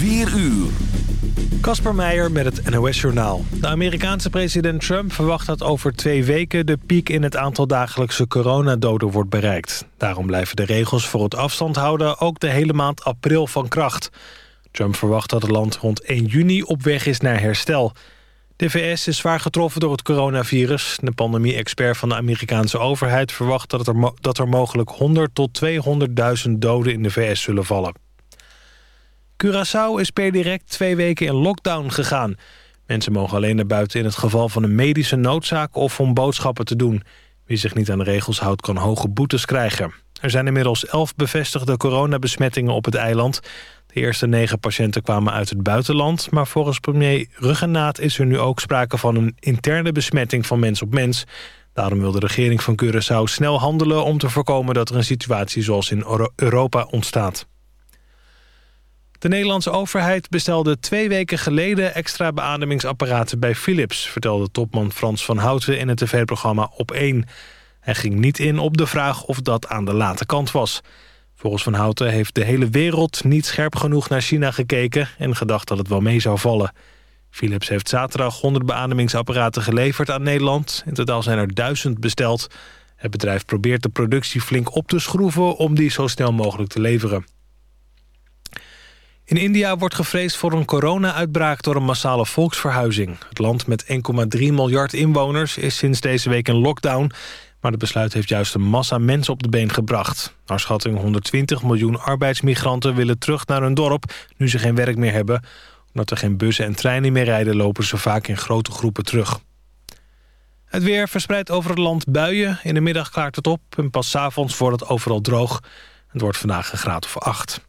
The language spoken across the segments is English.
4 uur. Kasper Meijer met het NOS-journaal. De Amerikaanse president Trump verwacht dat over twee weken... de piek in het aantal dagelijkse coronadoden wordt bereikt. Daarom blijven de regels voor het afstand houden... ook de hele maand april van kracht. Trump verwacht dat het land rond 1 juni op weg is naar herstel. De VS is zwaar getroffen door het coronavirus. De pandemie-expert van de Amerikaanse overheid verwacht... dat er, dat er mogelijk 100 tot 200.000 doden in de VS zullen vallen. Curaçao is per direct twee weken in lockdown gegaan. Mensen mogen alleen naar buiten in het geval van een medische noodzaak... of om boodschappen te doen. Wie zich niet aan de regels houdt, kan hoge boetes krijgen. Er zijn inmiddels elf bevestigde coronabesmettingen op het eiland. De eerste negen patiënten kwamen uit het buitenland... maar volgens premier Ruggenaat is er nu ook sprake van een interne besmetting van mens op mens... Daarom wil de regering van Curaçao snel handelen om te voorkomen dat er een situatie zoals in Europa ontstaat. De Nederlandse overheid bestelde twee weken geleden extra beademingsapparaten bij Philips, vertelde topman Frans van Houten in het tv-programma Op 1. Hij ging niet in op de vraag of dat aan de late kant was. Volgens Van Houten heeft de hele wereld niet scherp genoeg naar China gekeken en gedacht dat het wel mee zou vallen. Philips heeft zaterdag 100 beademingsapparaten geleverd aan Nederland. In totaal zijn er duizend besteld. Het bedrijf probeert de productie flink op te schroeven om die zo snel mogelijk te leveren. In India wordt gevreesd voor een corona-uitbraak door een massale volksverhuizing. Het land met 1,3 miljard inwoners is sinds deze week in lockdown... maar het besluit heeft juist een massa mensen op de been gebracht. Naar schatting 120 miljoen arbeidsmigranten willen terug naar hun dorp... nu ze geen werk meer hebben. Omdat er geen bussen en treinen meer rijden... lopen ze vaak in grote groepen terug. Het weer verspreidt over het land buien. In de middag klaart het op en pas avonds wordt het overal droog. Het wordt vandaag een graad of 8.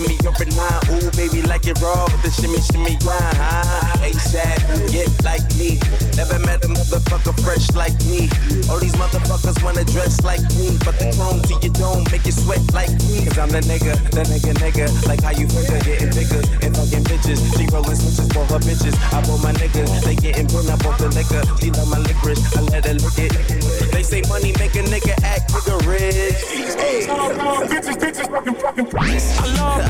to me up in line. Ooh, baby, like it raw with the shimmy, shimmy grind. Huh? ASAP, get like me. Never met a motherfucker fresh like me. All these motherfuckers wanna dress like me, but the chrome to your dome make you sweat like me. Cause I'm the nigga, the nigga, nigga. Like how you figure getting bigger and fucking bitches. She rolling switches for her bitches. I bought my niggas, they getting burnt. I bought the liquor. She love my licorice, I let her lick it. They say money make a nigga act rigorous. Hey. bitches, bitches, fucking, fucking, bitches. I love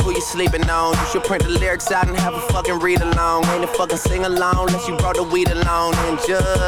who you sleeping on? You should print the lyrics out and have a fucking read along. Ain't a fucking sing along unless you brought the weed along. And just,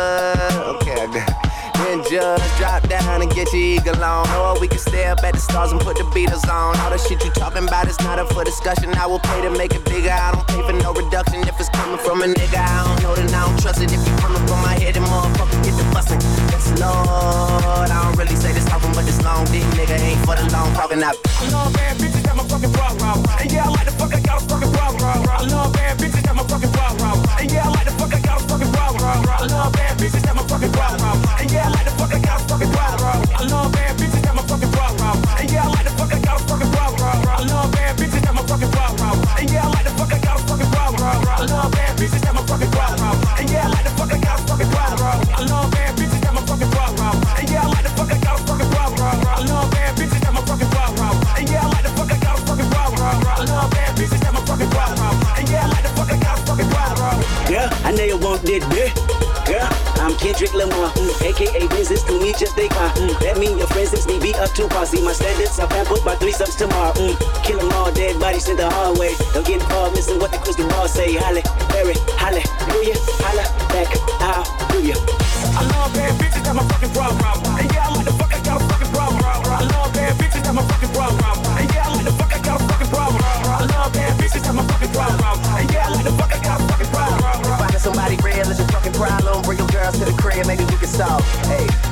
okay, I got then just drop down and get your eagle on. Or we can stay up at the stars and put the Beatles on. All the shit you talking about is not up for discussion. I will pay to make it bigger. I don't pay for no reduction if it's coming from a nigga. I don't know that I don't trust it. If you coming from my head, then motherfucker bustin'. Yes, Lord. I don't really say this often, but this long dick nigga ain't for the long talking. I love bad bitches, that my fucking problem. And yeah, I like the fuck, I got a fucking problem. I love bad bitches, that my fucking problem. And yeah, I like the fuck, I got a fucking problem. I love bad bitches, that my fucking problem. And yeah, I like the fuck, I got a fucking problem. I love bad bitches, that my fucking problem. And yeah, I like the fuck, I got a fucking problem. I love bad bitches, that my fucking problem. And yeah, I like the fuck, I got a fucking problem. I love just they car. Mm, that mean your friends since me be up to par. See my standards, I put my three subs tomorrow. Mm, kill them all, dead bodies in the hallway. Don't get involved, missing what the crystal ball say. Halle, Berry, hallelujah, holla back, how do you? I love bad bitches, that's my fucking problem. And yeah, I like the fuck, I got a fucking problem. I love bad bitches, that's my fucking problem. And yeah, I like the fuck, I got a fucking problem. I love bad bitches, that's my fucking problem. And yeah, I like the fuck, I got a fucking problem. Finding somebody real is your fucking problem bring your girls to the crib, maybe we can solve. Hey.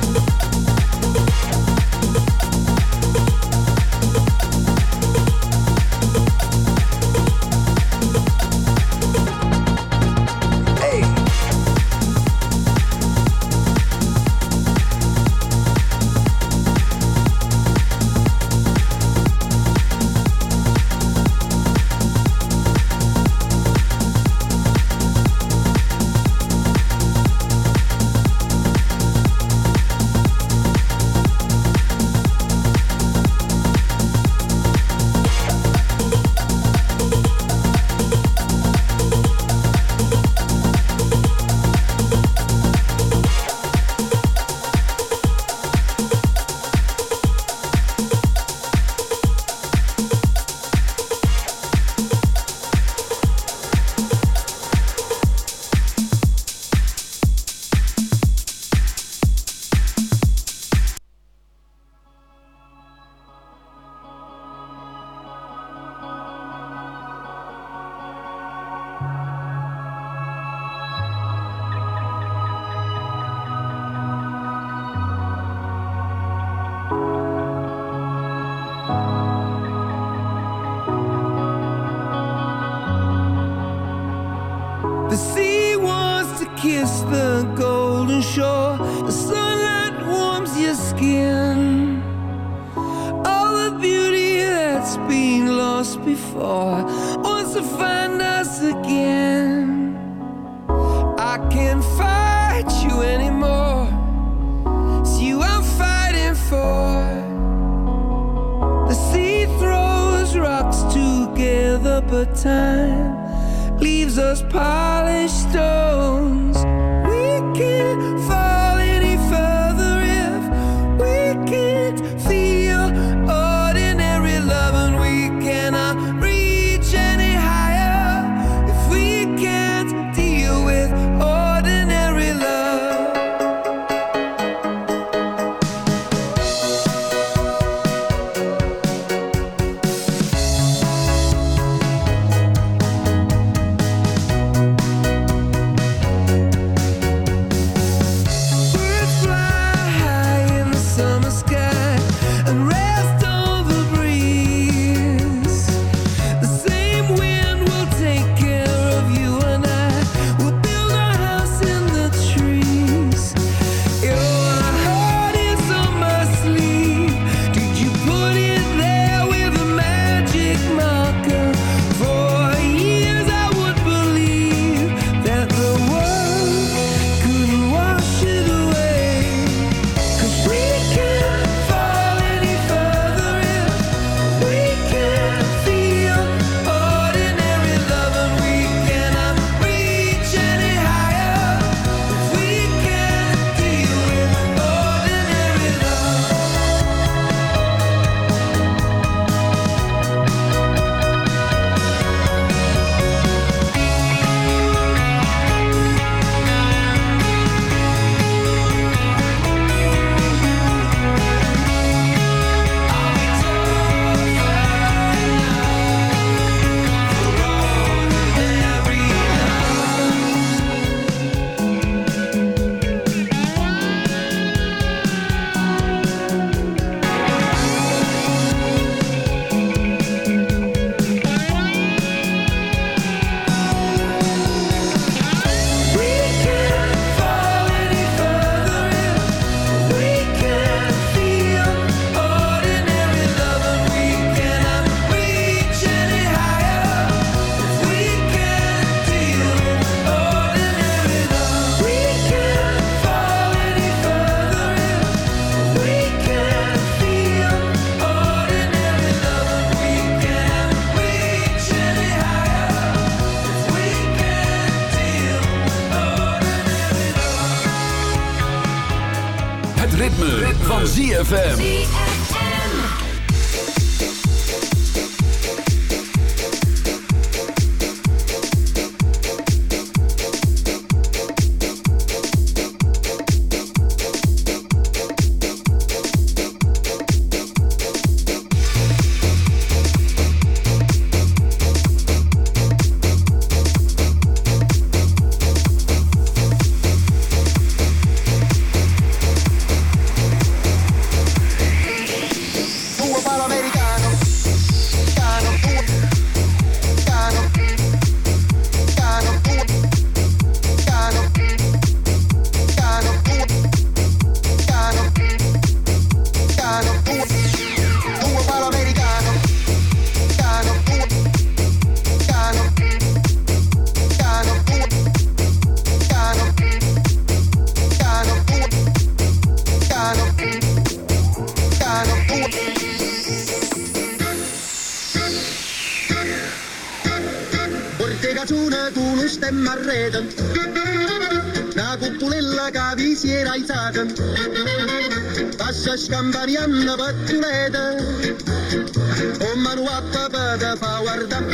scambarianno per credere, o manuappa per far guardare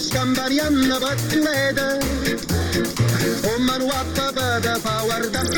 scambarianna battulede. O manuatta bada pa guarda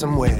somewhere,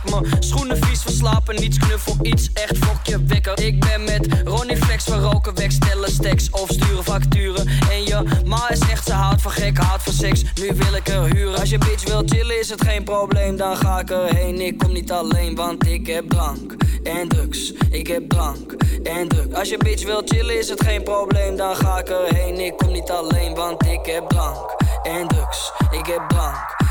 schoenen vies verslapen, niets knuffel, iets echt fokje wekker. Ik ben met Ronnie Flex, we roken weg, stellen stacks of sturen facturen. En je ma is echt, ze houdt van gek, houdt van seks. Nu wil ik er huren. Als je bitch wil chillen, is het geen probleem, dan ga ik erheen. Ik kom niet alleen, want ik heb drank en drugs. Ik heb drank en drugs. Als je bitch wil chillen, is het geen probleem, dan ga ik erheen. Ik kom niet alleen, want ik heb drank en drugs. Ik heb drank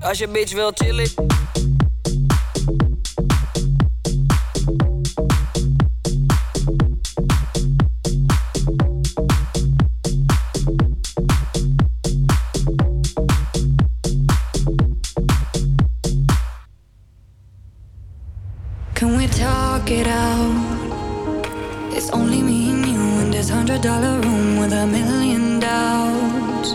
Als je bitch wil chillen. Can we talk it out? It's only me and you in this hundred dollar room with a million doubts.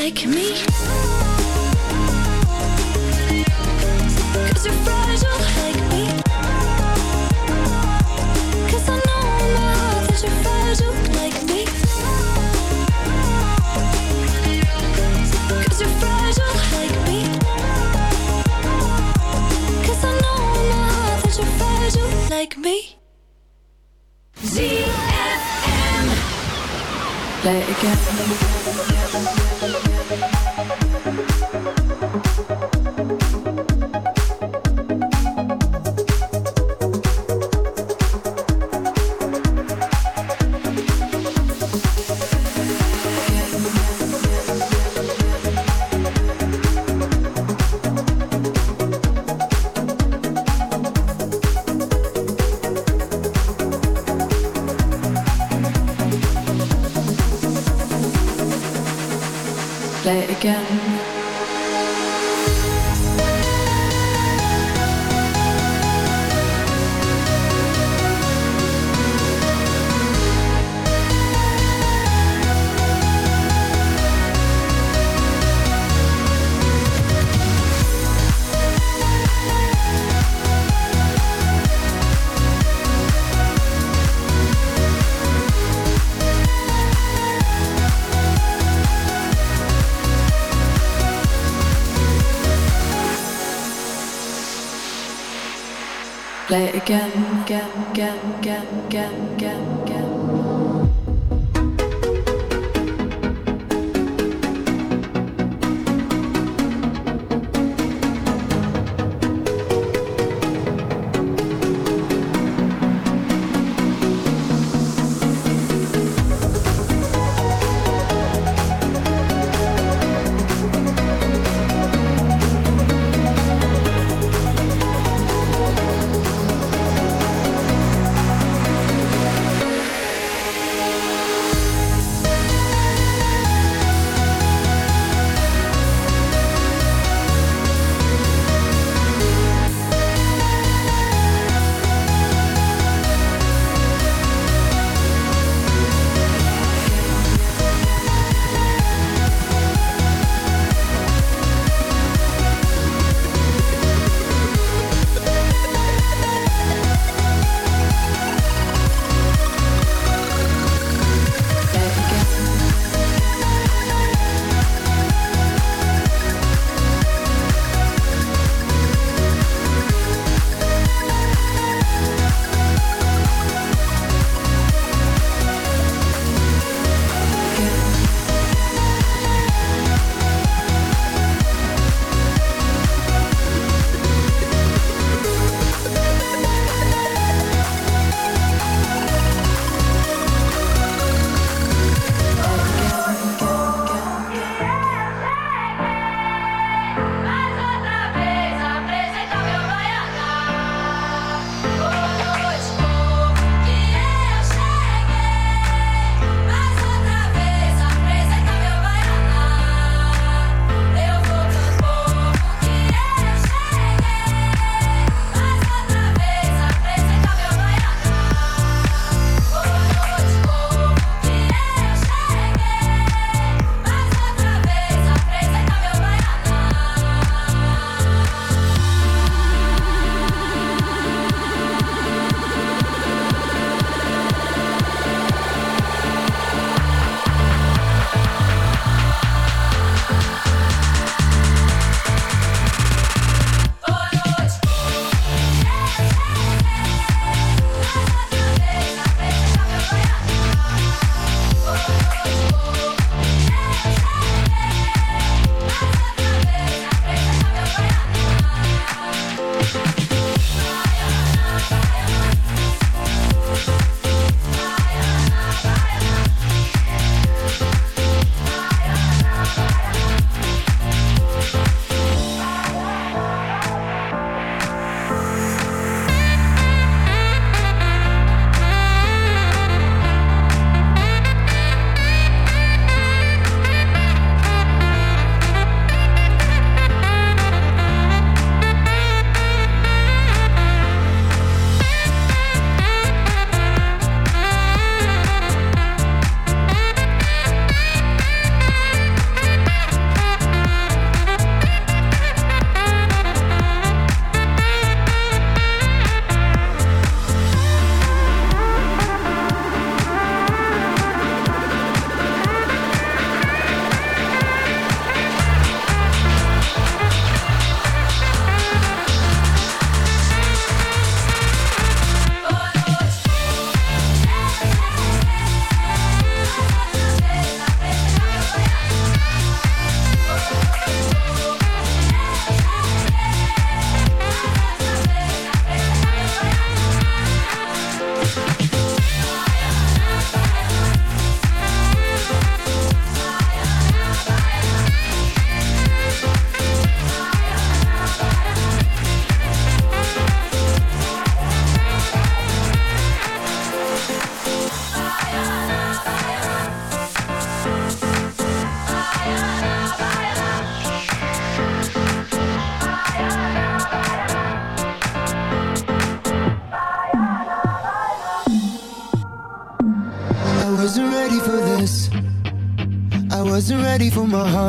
like me.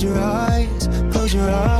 Close your eyes, close your eyes